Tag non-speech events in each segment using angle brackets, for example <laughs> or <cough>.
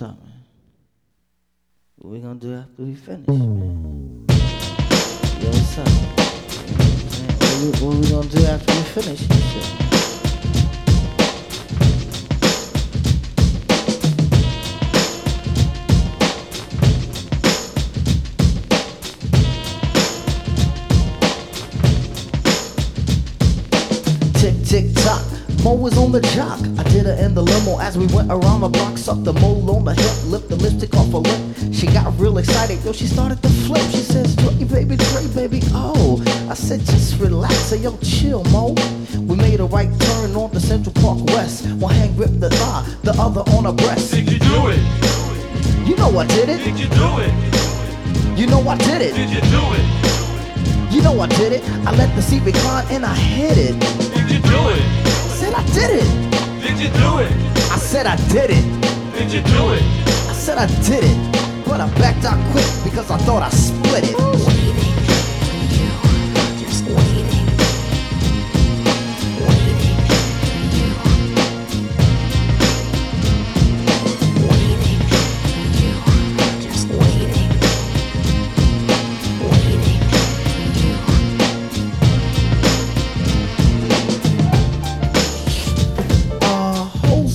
Man? What we gonna do after we finish, man? Yo, what's up? What What we, what we gonna do after we finish this shit? Was on the jock. I did her in the limo as we went around the block. Sucked the mole on the hip, lift the lipstick off her lip. She got real excited, yo. She started to flip. She says, Dre, baby, Dre, baby, oh. I said, just relax, say, yo, chill, Mo. We made a right turn on the Central Park West. One hand gripped the thigh, the other on her breast. Did you do it? You know I did it. Did you do it? You know I did it. Did you do it? You know I did it. I let the seat recline and I hit it. Did you do it? Did you do it? I said I did it. Did you do it? I said I did it, but I backed out quick because I thought I split it.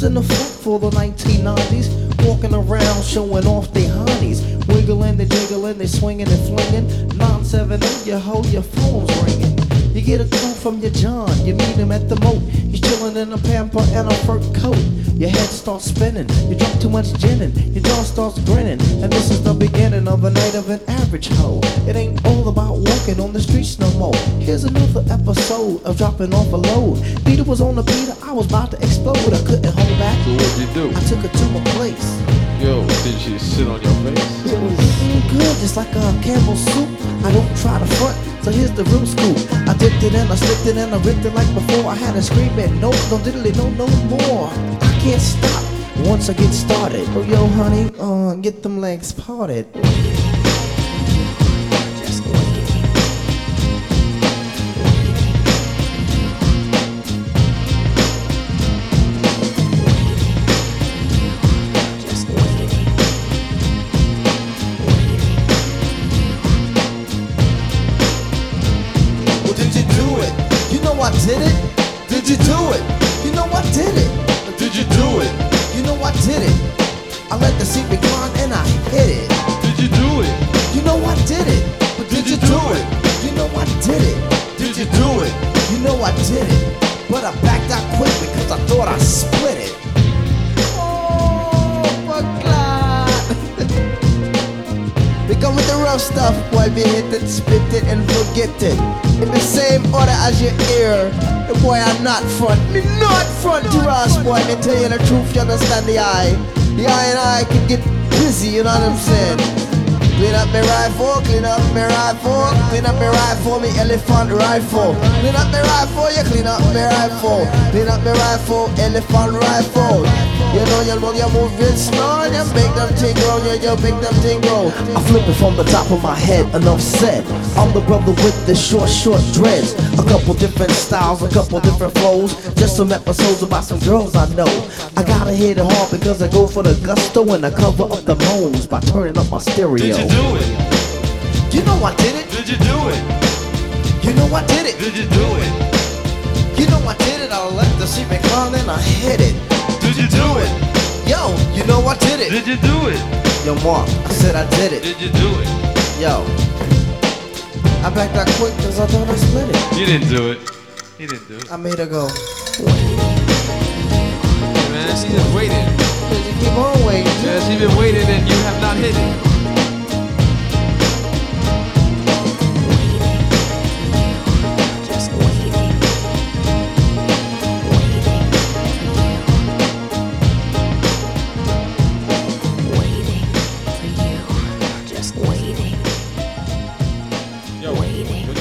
In the front for the 1990s. Walking around showing off their honeys. Wiggling, they jiggling, they swinging and flinging. 970, you hold your phone's ringing. You get a call from your John, you meet him at the moat. He's chilling in a pamper and a fur coat. Your head starts spinning, you drink too much gin and your jaw starts grinning. And this is the beginning of a night of an average hoe. It ain't all about walking on the streets no more. Here's another episode of dropping off a load. Peter was on the Peter, I was about to explode. I couldn't hold back. So what'd you do? I took her to my place. Yo, did she sit on your face? It was good, just like a Campbell soup. I don't try to front, so here's the real scoop. I dipped it in, I slipped it in, I ripped it like before. I had to scream it, no, no diddly, no, no more. I can't stop once I get started. Oh, yo, honey, uh, get them legs parted. Did it. Did you do it? You know I did it. Did you do it? You know I did it. I let the seat recline and I hit it. Did you do it? You know I did it. But did you do it? You know I did it. Did you do it? You know I did it. But I backed out quick because I thought I split we rough stuff, boy. Be hit it, spit it, and forget it. In the same order as your ear. The boy, I'm not front. Me not front to us, boy. Me tell you the truth, you understand the eye. The eye and I can get busy, you know what I'm saying? Clean up me rifle, clean up me rifle, clean up me rifle, me elephant rifle. Clean up me rifle, you clean up me rifle. Clean up me rifle, elephant rifle. You know you move, you move it slow, you make them tingle, you, you make them tingle. I flip it from the top of my head, enough said. I'm the brother with the short, short dreads. A couple different styles, a couple different flows. Just some episodes about some girls I know. I gotta hit it hard because I go for the gusto and I cover up the moans by turning up my stereo. Did you do it? You know I did it. Did you do it? You know I did it. Did you do it? You know I did it. I let the seat recline and I hit it. Did you do it? Yo, you know I did it. Did you do it? Yo, Mark, I said I did it. Did you do it? Yo, I backed out quick because I thought I split it. You didn't do it. You didn't do it. I made her go. Hey man, she's just waiting. Cause you keep on waiting. Yeah, she's been waiting and you have not hit it.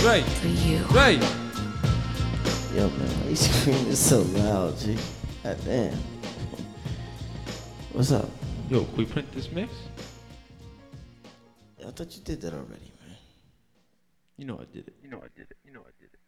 Waiting. but Dre, For you. Dre, Yo, man, why you <laughs> screaming so loud, G? God damn. What's up? yo, can we print this mix? I thought you did that already, man. You know I did it. You know I did it. You know I did it.